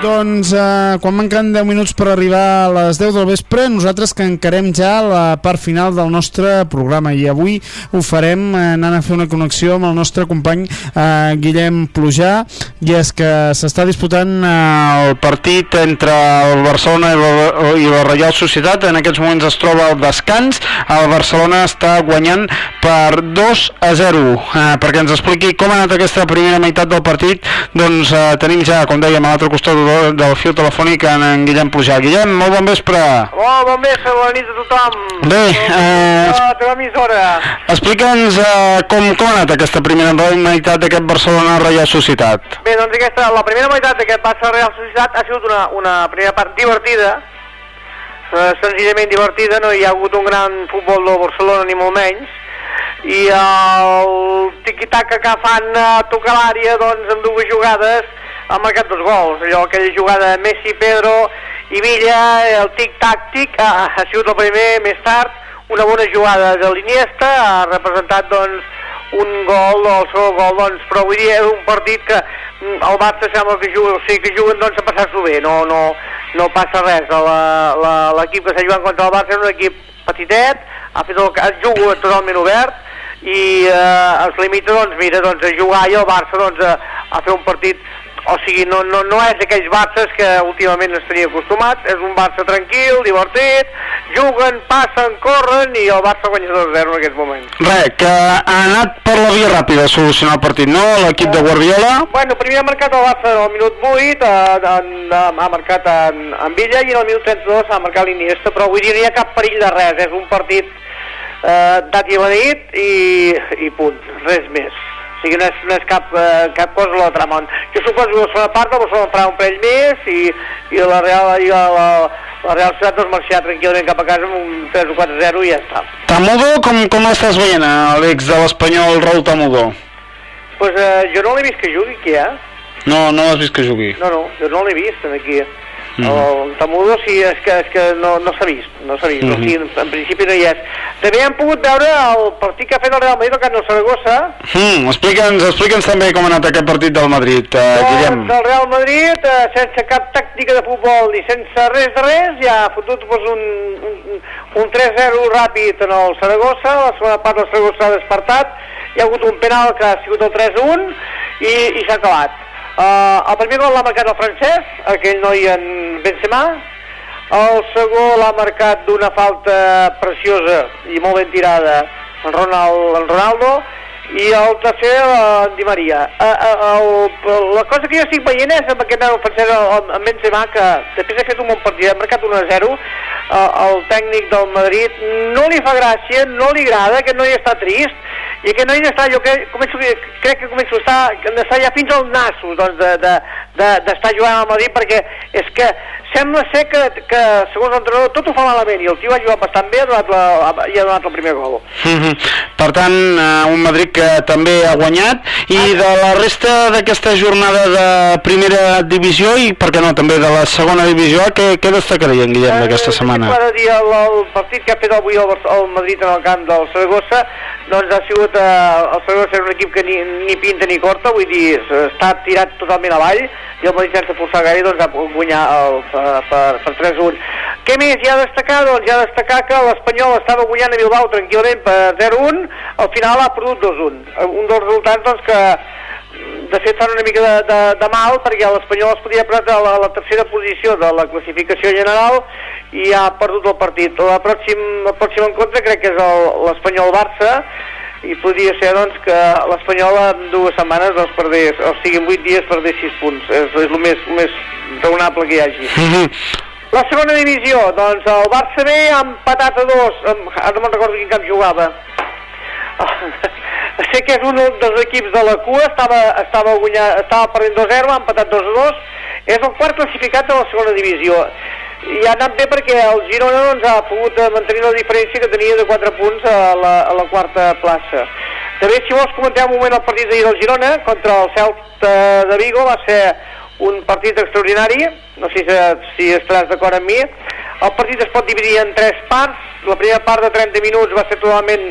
Doncs eh, quan manquen 10 minuts per arribar a les 10 del vespre, nosaltres que encarem ja la part final del nostre programa i avui ho farem eh, anant a fer una connexió amb el nostre company eh, Guillem Plujà i és que s'està disputant eh, el partit entre el Barcelona i la, i la Reial Societat. En aquests moments es troba al descans. El Barcelona està guanyant per 2 a 0 eh, perquè ens expliqui com ha anat aquesta primera meitat del partit. Doncs eh, tenim ja, com dèiem, a l'altre costat del, del fil telefònic en, en Guillem Plujà Guillem, molt bon vespre Molt bon vespre, bona nit a tothom. Bé, eh, La teva emissora. explica'ns eh, com, com ha anat aquesta primera meitat d'aquest Barcelona Reial Societat Bé, doncs aquesta, la primera meitat d'aquest Barça Real Societat ha sigut una, una primera part divertida, eh, senzillament divertida, no hi ha hagut un gran futbol del Barcelona ni molt menys, i el tiqui-taca que fan a tocar l'àrea, doncs, en dues jugades, ha marcat dos gols. Allò, aquella jugada de Messi, Pedro i Villa, el tic-tac-tic, ha, ha sigut el primer, més tard, una bona jugada de l'Iniesta, ha representat, doncs, un gol, el segon gol, doncs, però vull dir, és un partit que mm, el Barça sembla que juguen, o sigui, que juguen doncs a passar-s'ho bé, no, no, no passa res. L'equip que està jugant contra el Barça és un equip petitet, ha fet el, ha juga totalment obert i eh, es limita, doncs, mira, doncs, a jugar i el Barça, doncs, a, a fer un partit o sigui, no, no, no és aquells Barces que últimament ens tenia acostumat, és un Barça tranquil, divertit, juguen, passen, corren i el Barça guanya 2-0 en aquests moments. Res, que ha anat per la via ràpida a solucionar el partit, no? L'equip de Guardiola Bueno, primer ha marcat el Barça al minut 8, eh, en, en, ha marcat en, en Villa i en el minut 32 ha marcat l'Iniesta, però vull dir, no hi ha cap perill de res, és un partit eh, dat i beneït i, i punt, res més. O sigui, no és, no és cap, eh, cap cosa a l'altre món. Jo suposo que la segona part el Barcelona farà un parell més i, i la Real, i la, la, la Real Societat doncs marxarà tranquil·lament cap a casa amb un 3 o 4-0 i ja està. Tamudo, com, com l'estàs veient, eh, l'ex de l'Espanyol Raúl Tamudo? Pues, eh, jo no l'he vist que jugui aquí, eh? No, no l'has vist que jugui No, no, jo no l'he vist aquí. Mhm. El Tamudo sí, és que, és que no, no s'ha vist, no s'ha vist, Mhm. o sigui, en, en principi no hi és. També hem pogut veure el partit que ha fet el Real Madrid al Camp del Saragossa, mm, Explica'ns explica'ns també com ha anat aquest partit del Madrid, eh, Guillem del Real Madrid, eh, sense cap tàctica de futbol ni sense res de res, ja ha fotut pues, un, un, un 3-0 ràpid en el Saragossa, la segona part del Saragossa ha despertat, hi ha hagut un penal que ha sigut el 3-1 i, i s'ha acabat. Uh, el primer gol l'ha marcat el francès, aquell noi en Benzema, el segon l'ha marcat d'una falta preciosa i molt ben tirada en, Ronald, en Ronaldo, i el tercer en Di Maria. Uh, uh, el, la cosa que jo estic veient és amb aquest francès, el- Benzema, que després ha fet un bon partit, ha marcat 1 a 0, uh, el tècnic del Madrid no li fa gràcia, no li agrada, que no hi està trist, i aquest noi està, jo crec, començo, crec que començo a estar, a estar ja fins als nassos doncs, de, de, de, d'estar jugant al Madrid perquè és que sembla ser que, que segons l'entrenador tot ho fa malament i el tio ha jugat bastant bé ha donat, la, i ha donat el primer gol. Mhm. Per tant, eh, un Madrid que també ha guanyat i de la resta d'aquesta jornada de primera divisió i, per què no, també de la segona divisió, què, què destacaria, Guillem, d'aquesta setmana? Cada dia el, el partit que ha fet avui el, el Madrid en el camp del Saragossa doncs ha sigut eh, el Saragossa és un equip que ni, ni pinta ni corta vull dir, està tirat totalment avall i el Madrid sense forçar gaire doncs ha pogut guanyar el, per, per, per 3-1 què més hi ha a destacar? Doncs hi ha a destacar que l'Espanyol estava guanyant a Bilbao tranquil·lament per 0-1 al final ha perdut 2-1 un dels resultats doncs que de fet fan una mica de, de, de mal perquè l'Espanyol es podia posar a la, la tercera posició de la classificació general i ha perdut el partit. La pròxim, el pròxim encontre crec que és l'Espanyol-Barça i podria ser doncs que l'Espanyol en dues setmanes doncs perdés, o sigui en vuit dies perdés sis punts. És, és el més, el més raonable que hi hagi. La segona divisió, doncs el Barça B ha empatat a dos, amb, ara no me'n recordo quin camp jugava. sé que és un dels equips de la cua, estava, estava, guanyant, estava perdent 2-0, ha empatat 2-2, és el quart classificat de la segona divisió. I ha anat bé perquè el Girona doncs, ha pogut eh, mantenir la diferència que tenia de 4 punts a la, a la quarta plaça. També, si vols, comentar un moment el partit d'ahir del Girona contra el Celta de Vigo, va ser un partit extraordinari, no sé si, si estaràs d'acord amb mi. El partit es pot dividir en tres parts. La primera part de 30 minuts va ser totalment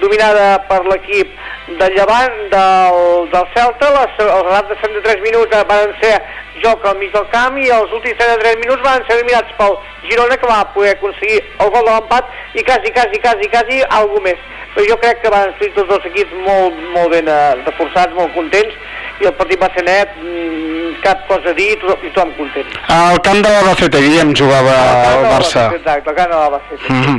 dominada per l'equip del Llevant, del, del Celta. Les, els de 73 minuts van ser joc al mig del camp i els últims 33 minuts van ser dominats pel Girona que va poder aconseguir el gol de l'empat i quasi, quasi, quasi, quasi algú més. Però jo crec que van sortir tots dos equips molt, molt ben eh, reforçats, molt contents i el partit va ser net, mm, cap cosa a dir i tothom, tothom content. Al camp de l'Albacete, Guillem, jugava el Barça. Exacte, el camp de l'Albacete. Mm -hmm.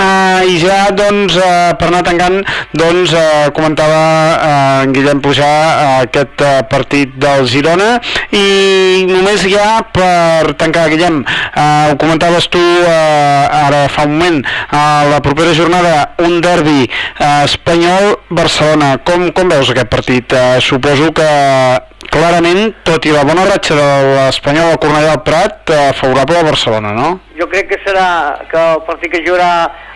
uh, I ja, doncs, uh, per anar tancant, doncs, uh, comentava uh, en Guillem Pujar uh, aquest uh, partit del Girona i només ja per tancar, Guillem, uh, ho comentaves tu uh, ara fa un moment, uh, la propera jornada un derbi uh, espanyol-Barcelona. Com, com veus aquest partit? Uh, suposo que clarament, tot i la bona ratxa de l'Espanyol al Cornellà del Prat, uh, favorable a Barcelona, no? Jo crec que serà que el partit que jugarà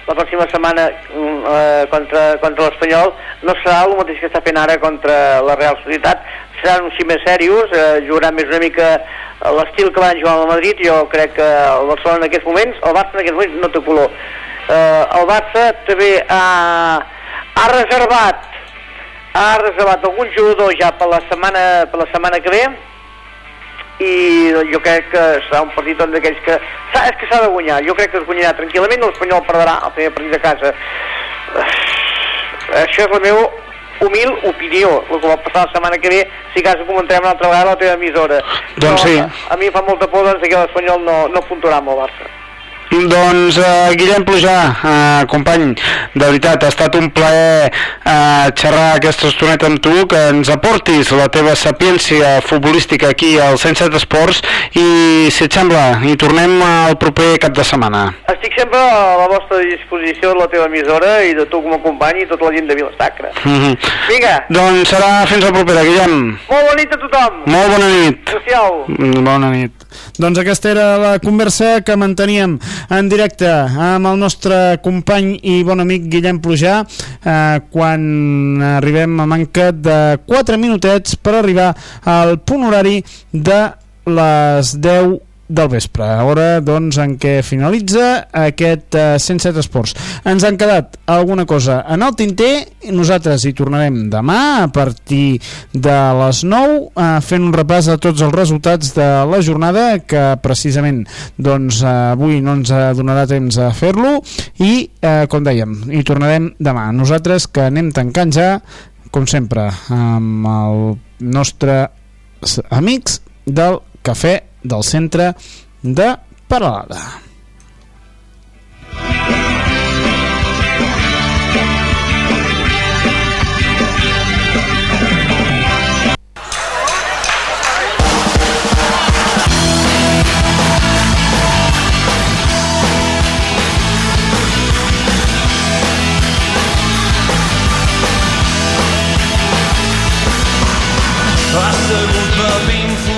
la pròxima setmana mm, eh, contra, contra l'Espanyol no serà el mateix que està fent ara contra la Real Societat, seran uns més serios, eh, jugaran més una mica a l'estil que van jugar al Madrid, jo crec que el Barcelona en aquests moments, el Barça en aquests moments no té color. Eh, el Barça també ha, ha reservat ha reservat algun jugador ja per la setmana, per la setmana que ve? I jo crec que serà un partit doncs, d'aquells que és que s'ha de guanyar, jo crec que es guanyarà tranquil·lament l'Espanyol perdrà el primer partit de casa. Això és la meva humil opinió el que va passar la setmana que ve si cas ho comentarem una altra vegada a la teva emissora. Doncs sí. a, a mi fa molta por doncs, que l'Espanyol no, no puntuarà amb el Barça Doncs uh, Guillem Plujà, uh, company, de veritat, ha estat un plaer uh, xerrar aquesta estoneta amb tu, que ens aportis la teva sapiència futbolística aquí al 107 Esports i, si et sembla, hi tornem el proper cap de setmana. estic sempre a la vostra disposició la teva emissora i de tu com a company i tota la gent de Vilasacra Mm -hmm. vinga, Doncs serà fins la propera, Guillem. molt bona nit a tothom Molt bona nit. Adéu-siau Mm, Bona nit. Doncs aquesta era la conversa que manteníem en directe amb el nostre company i bon amic Guillem Plujà eh, quan arribem a manca de 4 minutets per arribar al punt horari de les 10 del vespre, hora doncs en què finalitza aquest eh, 107 Esports. Ens han quedat alguna cosa en el tinter, nosaltres hi tornarem demà a partir de les 9 eh, fent un repàs de tots els resultats de la jornada que precisament doncs eh, avui no ens donarà temps a fer-lo i eh, com dèiem, hi tornarem demà. Nosaltres que anem tancant ja com sempre amb el nostre amics del cafè del centre de Peralada. La següent per 20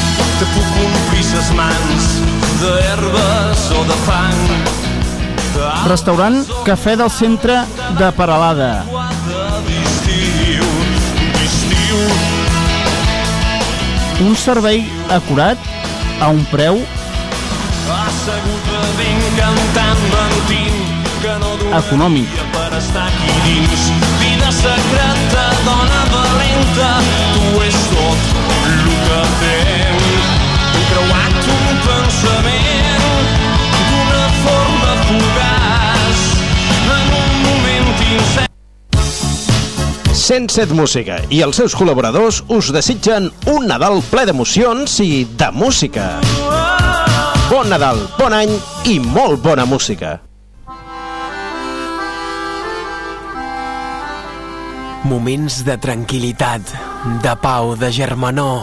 Te puc omplir ses mans d'herbes o de fang Restaurant Cafè del Centre de Paralada. d'estiu d'estiu Un servei acurat a un preu cantant mentint que no Econòmic. per estar aquí dins vida secreta dona valenta tu és tot el que tenc 107 Música i els seus col·laboradors us desitgen un Nadal ple d'emocions i de música. Bon Nadal, bon any i molt bona música. Moments de tranquil·litat, de pau, de germanor.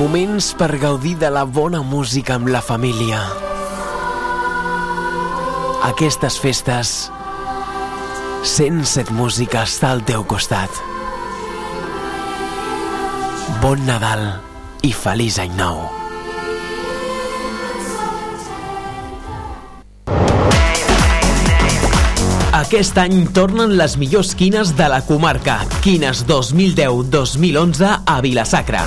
Moments per gaudir de la bona música amb la família. Aquestes festes, 107 Música està al teu costat. Bon Nadal i feliç any nou. Aquest any tornen les millors quines de la comarca. Quines 2010-2011 a Vilasacra.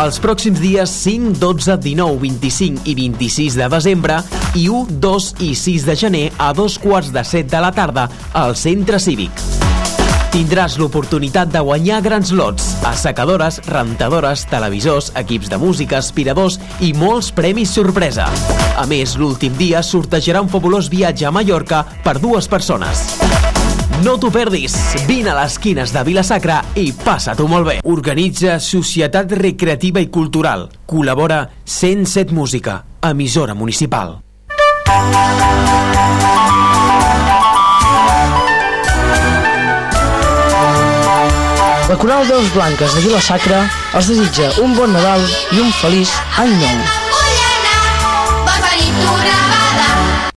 Els pròxims dies 5, 12, 19, 25 i 26 de desembre i 1, 2 i 6 de gener a dos quarts de set de la tarda al Centre Cívic. Tindràs l'oportunitat de guanyar grans lots, assecadores, rentadores, televisors, equips de música, aspiradors i molts premis sorpresa. A més, l'últim dia sortejarà un fabulós viatge a Mallorca per dues persones. No t'ho perdis! Vine a les quines de Vilasacra i passa-t'ho molt bé! Organitza Societat Recreativa i Cultural. Col·labora 107 Música, emissora municipal. La Coral Veus Blanques de Vila-sacra els desitja un bon Nadal i un feliç any nou.